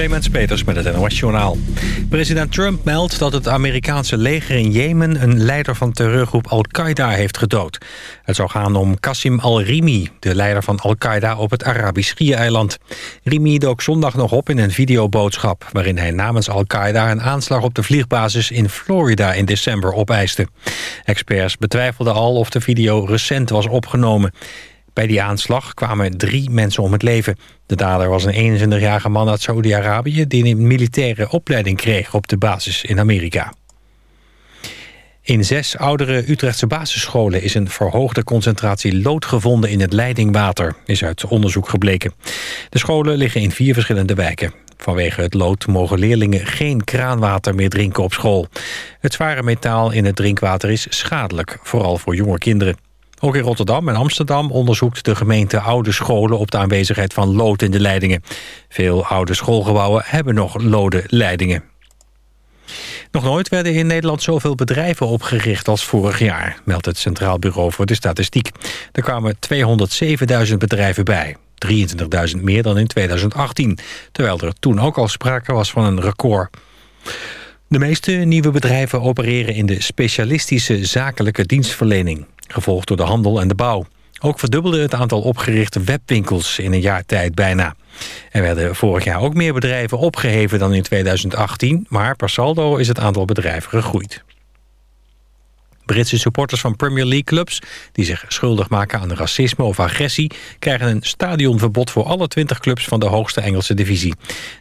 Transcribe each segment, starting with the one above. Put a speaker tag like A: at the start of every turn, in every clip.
A: Clemens Peters met het NOS Journaal. President Trump meldt dat het Amerikaanse leger in Jemen... een leider van terreurgroep Al-Qaeda heeft gedood. Het zou gaan om Qasim al-Rimi, de leider van Al-Qaeda... op het Arabisch Schiereiland. Rimi dook zondag nog op in een videoboodschap... waarin hij namens Al-Qaeda een aanslag op de vliegbasis in Florida... in december opeiste. Experts betwijfelden al of de video recent was opgenomen... Bij die aanslag kwamen drie mensen om het leven. De dader was een 21-jarige man uit Saoedi-Arabië... die een militaire opleiding kreeg op de basis in Amerika. In zes oudere Utrechtse basisscholen is een verhoogde concentratie lood gevonden in het leidingwater, is uit onderzoek gebleken. De scholen liggen in vier verschillende wijken. Vanwege het lood mogen leerlingen geen kraanwater meer drinken op school. Het zware metaal in het drinkwater is schadelijk, vooral voor jonge kinderen. Ook in Rotterdam en Amsterdam onderzoekt de gemeente oude scholen op de aanwezigheid van lood in de leidingen. Veel oude schoolgebouwen hebben nog lode leidingen. Nog nooit werden in Nederland zoveel bedrijven opgericht als vorig jaar, meldt het Centraal Bureau voor de Statistiek. Er kwamen 207.000 bedrijven bij, 23.000 meer dan in 2018, terwijl er toen ook al sprake was van een record. De meeste nieuwe bedrijven opereren in de specialistische zakelijke dienstverlening gevolgd door de handel en de bouw. Ook verdubbelde het aantal opgerichte webwinkels in een jaar tijd bijna. Er werden vorig jaar ook meer bedrijven opgeheven dan in 2018... maar per saldo is het aantal bedrijven gegroeid. Britse supporters van Premier League clubs... die zich schuldig maken aan racisme of agressie... krijgen een stadionverbod voor alle 20 clubs van de hoogste Engelse divisie.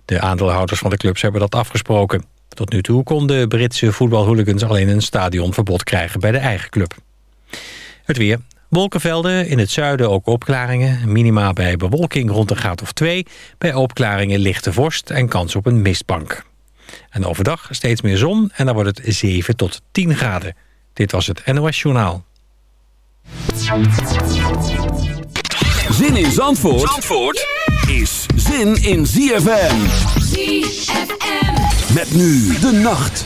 A: De aandeelhouders van de clubs hebben dat afgesproken. Tot nu toe konden Britse voetbalhooligans alleen een stadionverbod krijgen bij de eigen club. Het weer. Wolkenvelden, in het zuiden ook opklaringen. Minima bij bewolking rond een graad of 2. Bij opklaringen lichte vorst en kans op een mistbank. En overdag steeds meer zon en dan wordt het 7 tot 10 graden. Dit was het NOS Journaal.
B: Zin in Zandvoort, Zandvoort is zin in ZFM. ZFM. Met nu de nacht.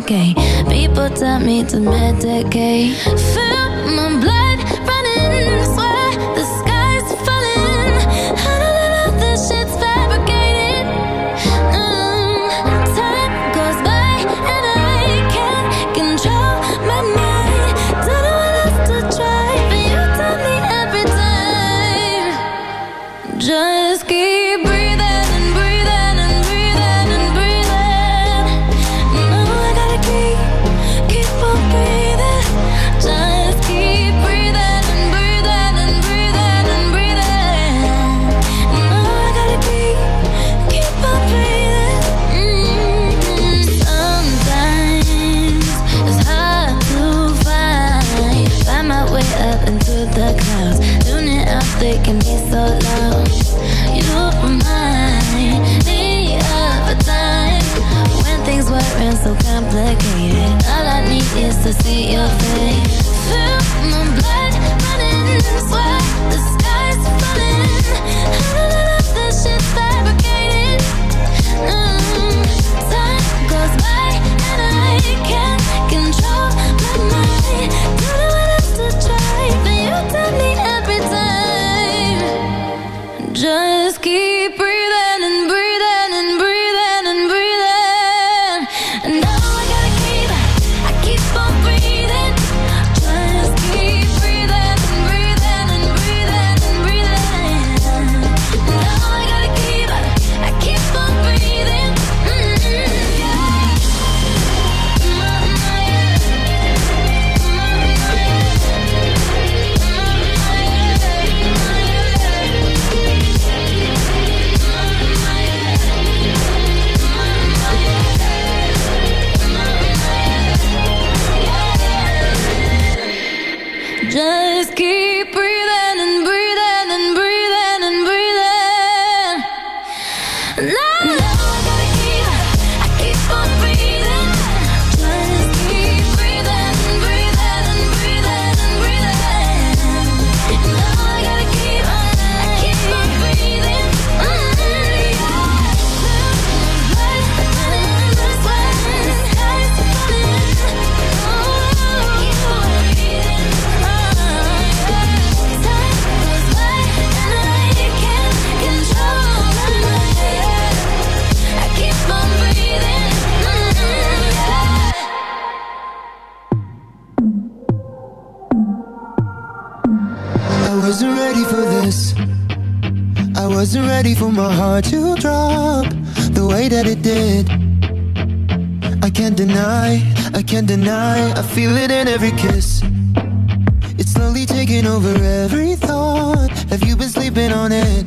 C: Just keep breathing can't
D: deny, I feel it in every kiss. It's slowly taking over every thought. Have you been sleeping on it?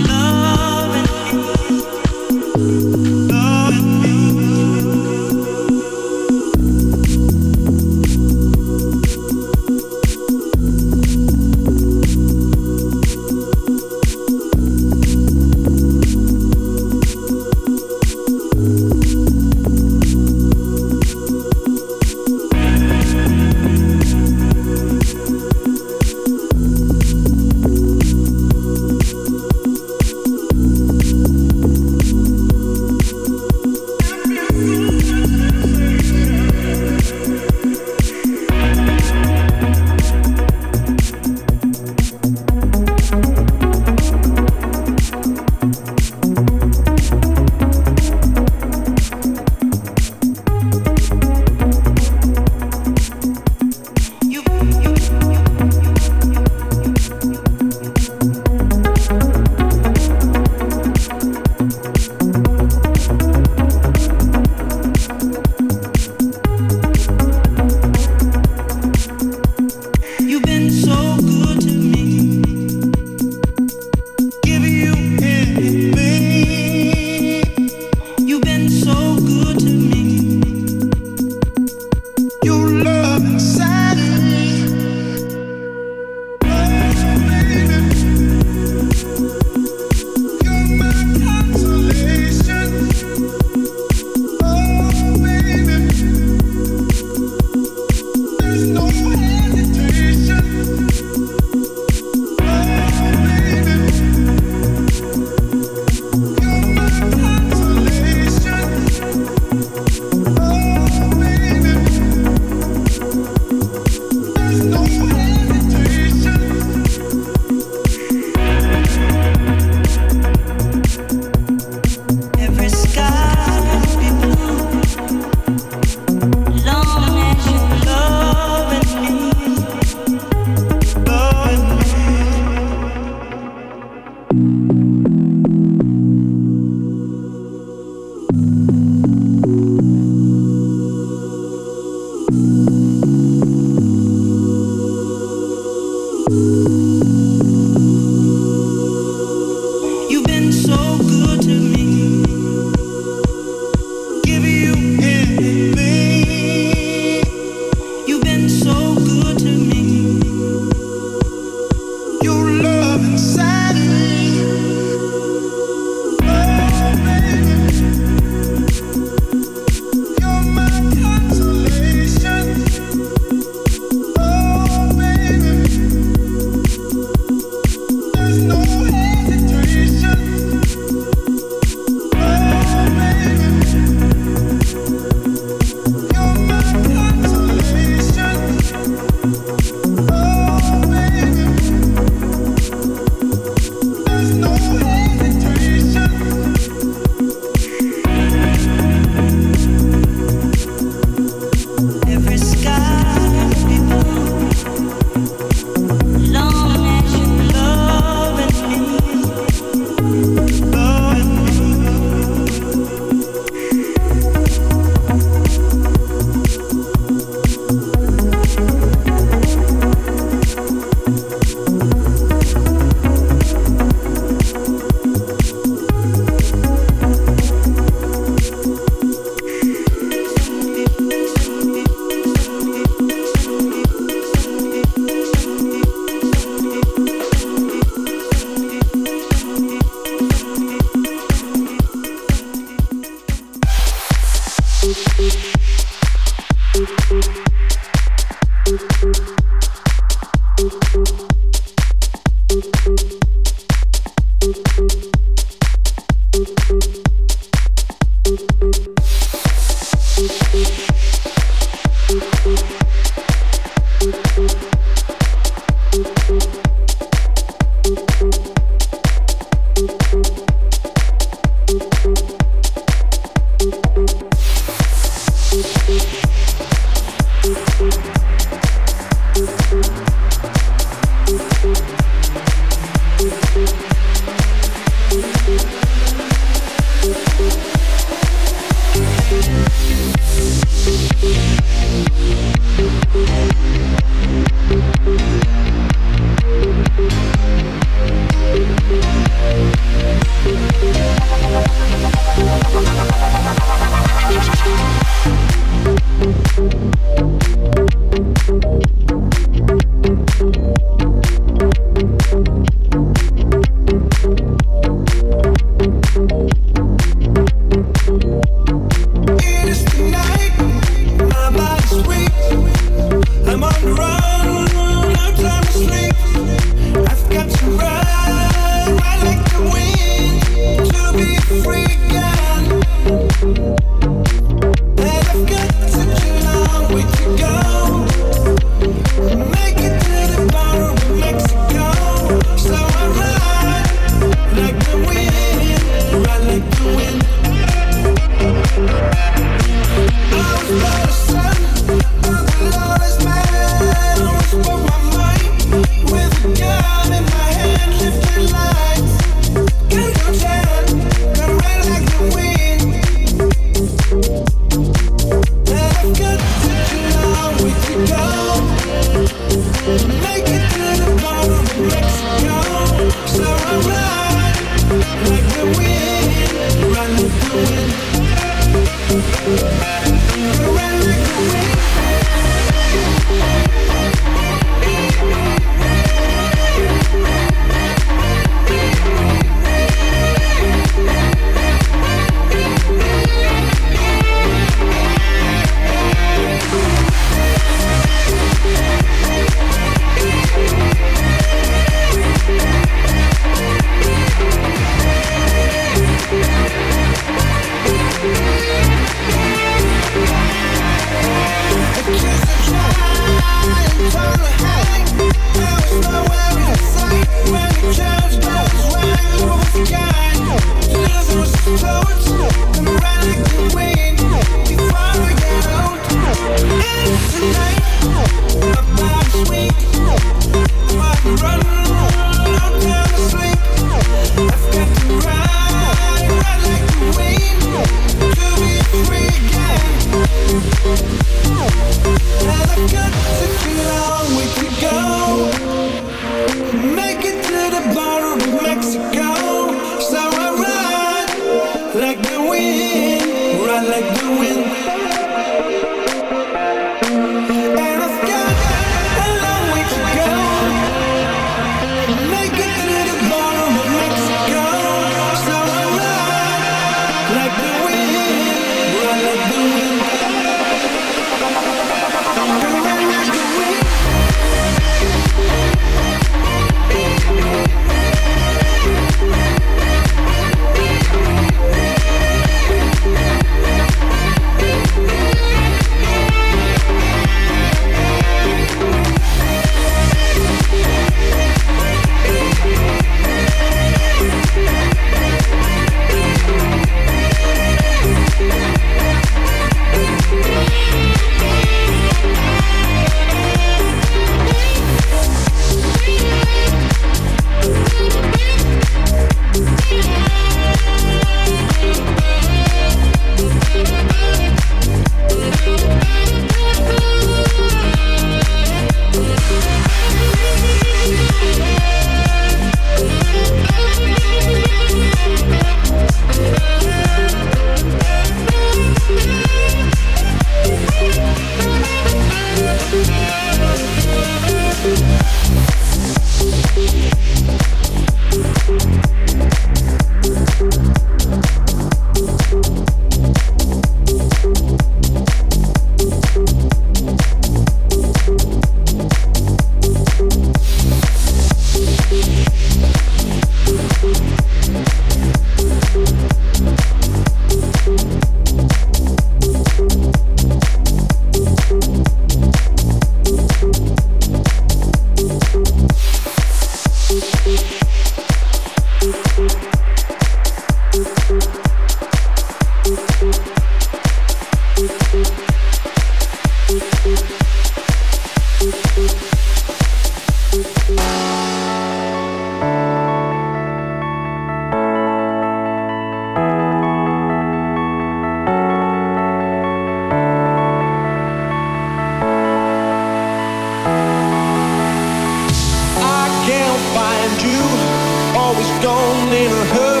E: Gone in a hurry.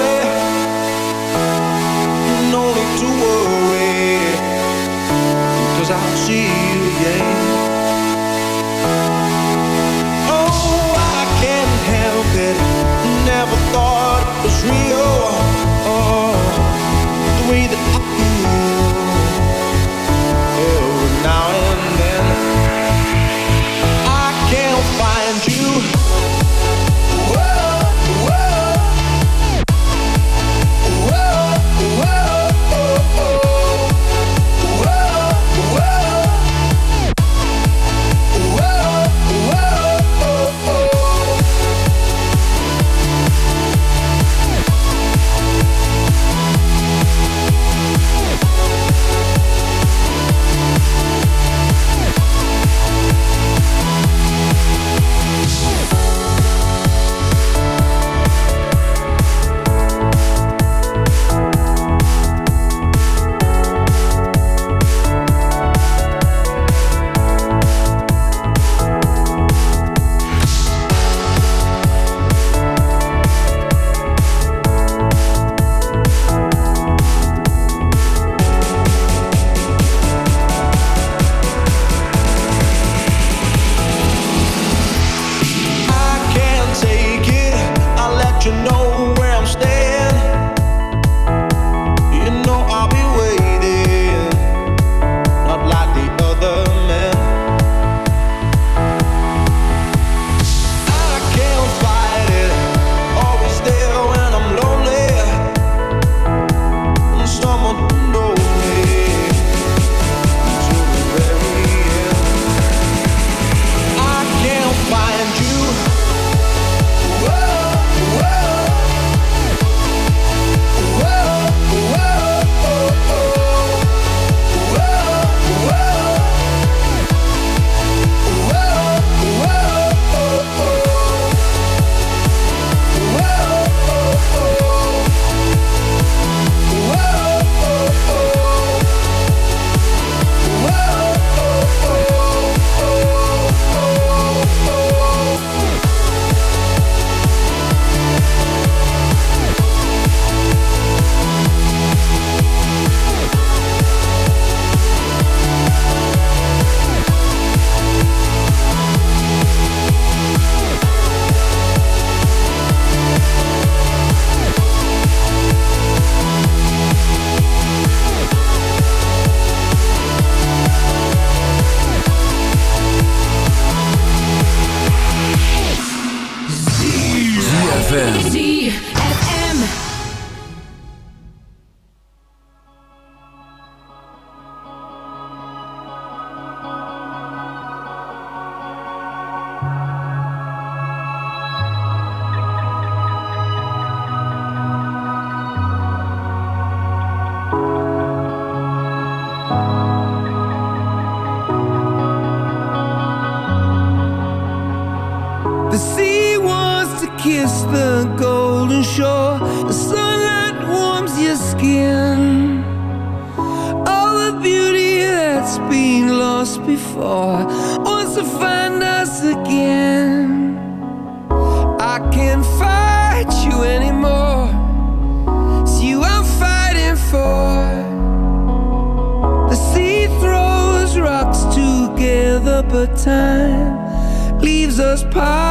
F: Time leaves us polished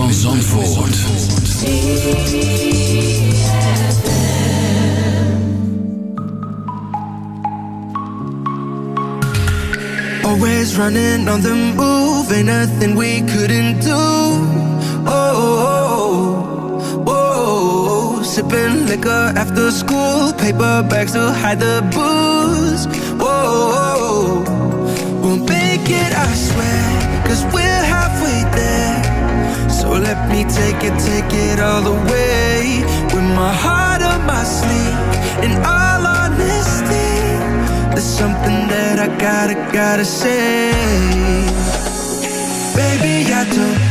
B: van Zandvoort.
D: Always running on the move, ain't nothing we couldn't do. Oh, oh, oh, oh. sipping liquor after school, paper bags to hide the booze. Whoa, oh, oh, oh. we'll make it, I swear, 'cause we'll have take it, take it all away With my heart on my sleeve In all honesty There's something that I gotta, gotta say. Baby, I don't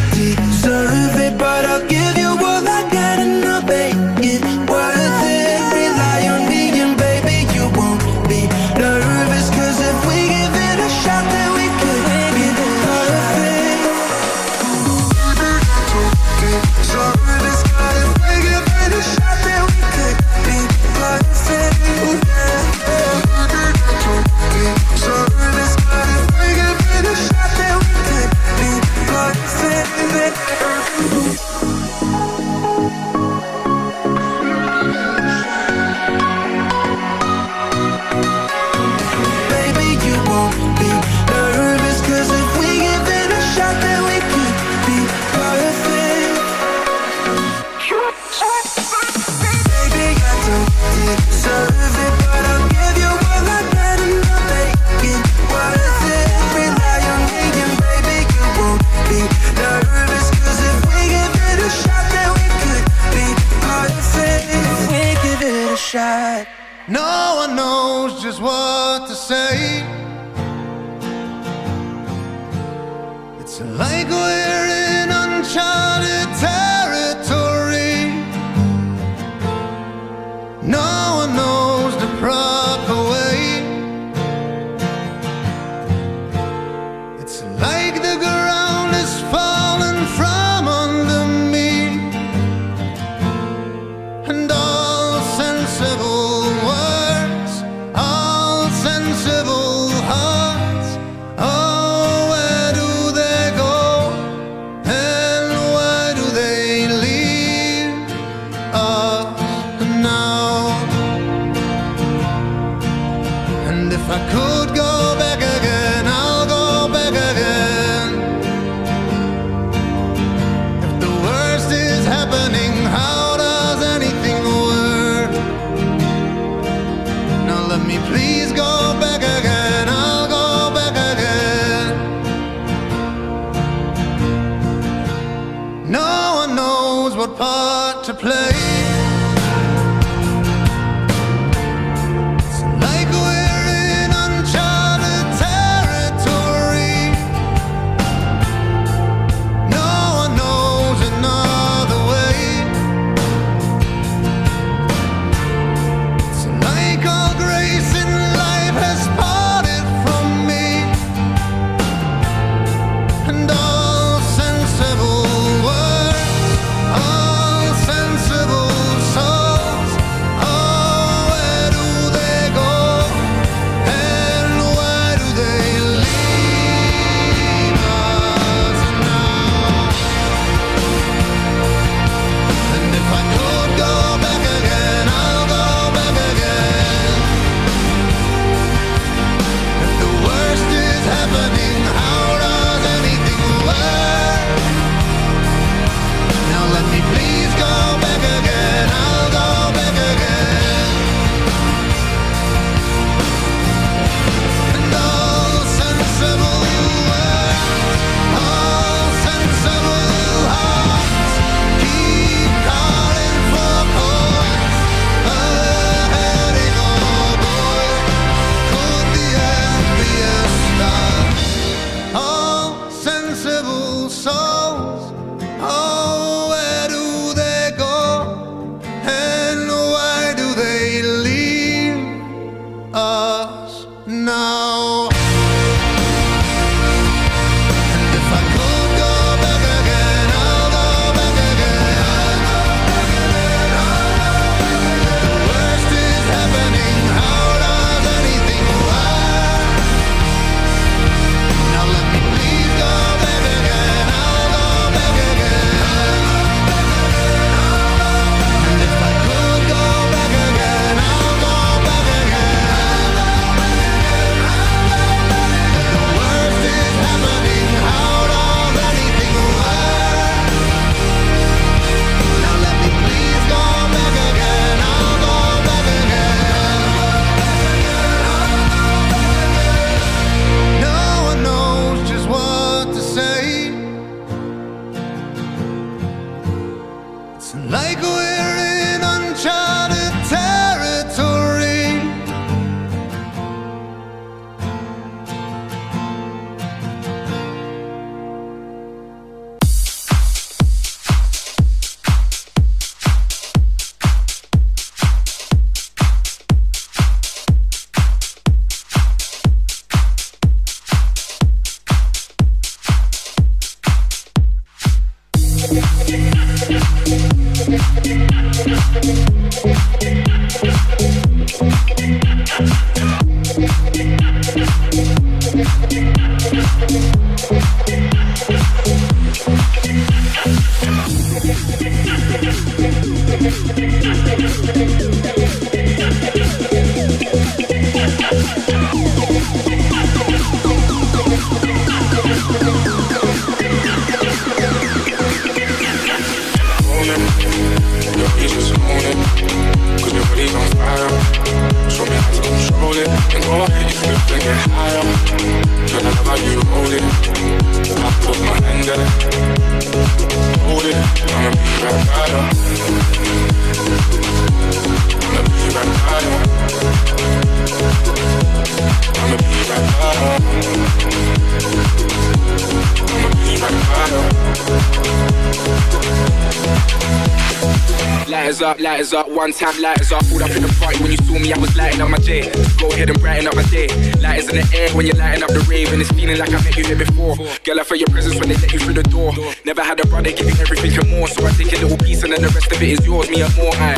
G: Up, lighters up, one time lighters up. Pulled up in the party when you saw me, I was lighting up my day. Go ahead and brighten up my day. Lighters in the air when you're lighting up the rave, and it's feeling like I met you here before. Girl, I felt your presence when they let you through the door. Never had a brother give you everything and more, so I take a little piece and then the rest of it is yours, me and more. I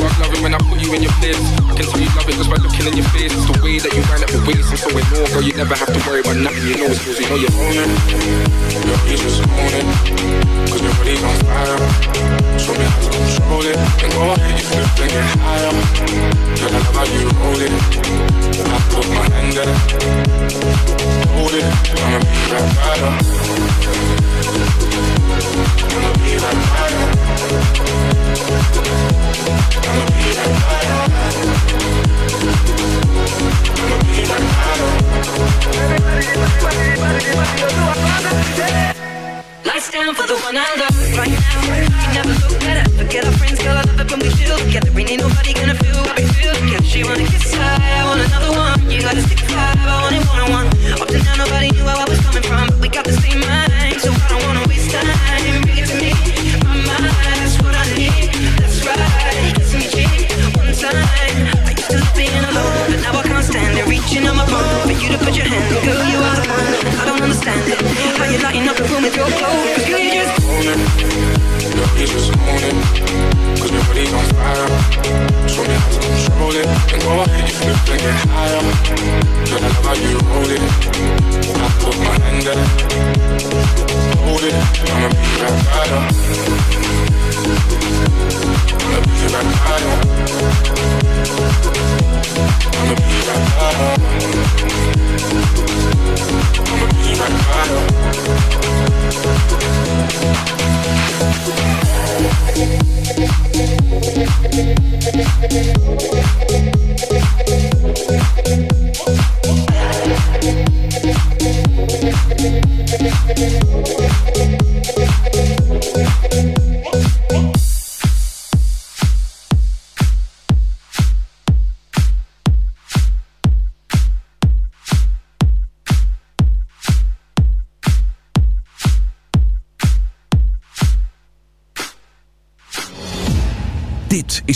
G: Fuck loving when I put you in your place. I can tell you love it just by looking in your face. It's the way that you wind up your waist, and so in more, girl, you never have to worry about nothing. You know it's yours, you know you're
H: own it. Yo, you just own it. Cause your body's on fire. Show me how to control it. And go ahead, you flip and get higher. Girl, I love how you hold it.
I: She wanna kiss high, You just
H: own it. Cause your body's on fire. Show me how to control it. And go ahead, you flip and get higher. Girl, I love how you hold it. I put my hand there. Hold it. I'ma be right by
B: Thank